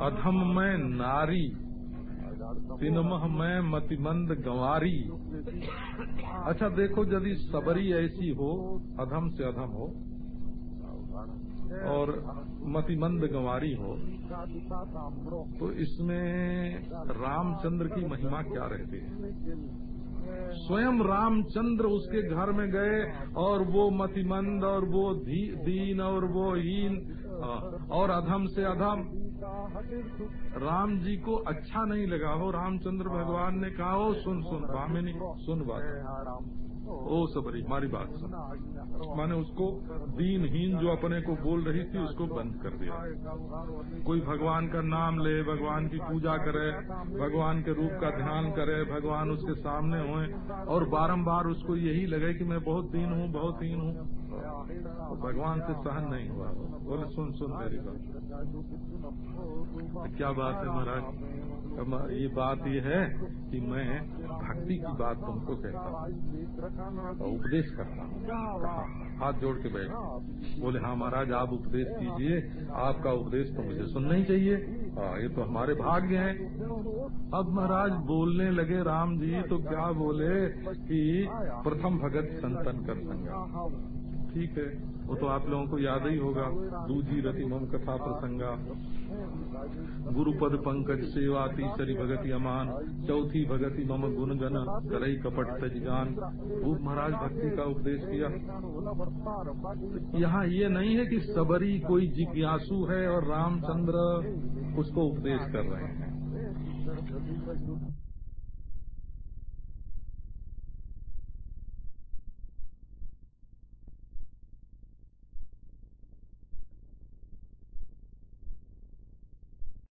अधम मैं नारी। तिनमह मैं मतिमंद गंवारी। अच्छा देखो, यदि सबरी ऐसी हो, अधम से अधम हो, और मतिमंद गंवारी हो तो इसमें रामचंद्र की महिमा क्या रहती है? स्वयं रामचंद्र उसके घर में गए और वो मतिमंद और वो दीन और वो हीन और अधम से अधम। राम जी को अच्छा नहीं लगा हो। रामचंद्र भगवान ने कहा हो, सुन सुन भामिनी सुन बात। ओ सबरी हमारी बात सुन। माने उसको दीनहीन जो अपने को बोल रही थी, उसको बंद कर दिया। कोई भगवान का नाम ले, भगवान की पूजा करे, भगवान के रूप का ध्यान करे, भगवान उसके सामने होए, और बारंबार उसको यही लगे कि मैं बहुत दीन हूँ, बहुत हीन हूँ। तो भगवान से सहन नहीं हुआ। बोले, सुन सुन मेरी बात। क्या बात है महाराज? ये बात ये है कि मैं भक्ति की बात तुमको कहता हूँ। उपदेश करता हूँ। हाथ जोड़ के बैठ। बोले हाँ महाराज, आप उपदेश कीजिए। आपका उपदेश तो मुझे सुनना ही चाहिए। हाँ ये तो हमारे भाग्य हैं। अब महाराज बोलने लगे, राम जी तो क्या बोले कि प्रथम भगत संतन कर संगा? ठीक है। वो तो आप लोगों को याद ही होगा। दूजी रति मम कथा प्रसंगा। गुरुपद पंकज सेवा तीसरी भगति अमान। चौथी भगति मम गुणगन करई कपट तजगान वो महाराज भक्ति का उपदेश किया। यहाँ ये नहीं है कि सबरी कोई जिज्ञासु है और रामचंद्र उसको उपदेश कर रहे हैं।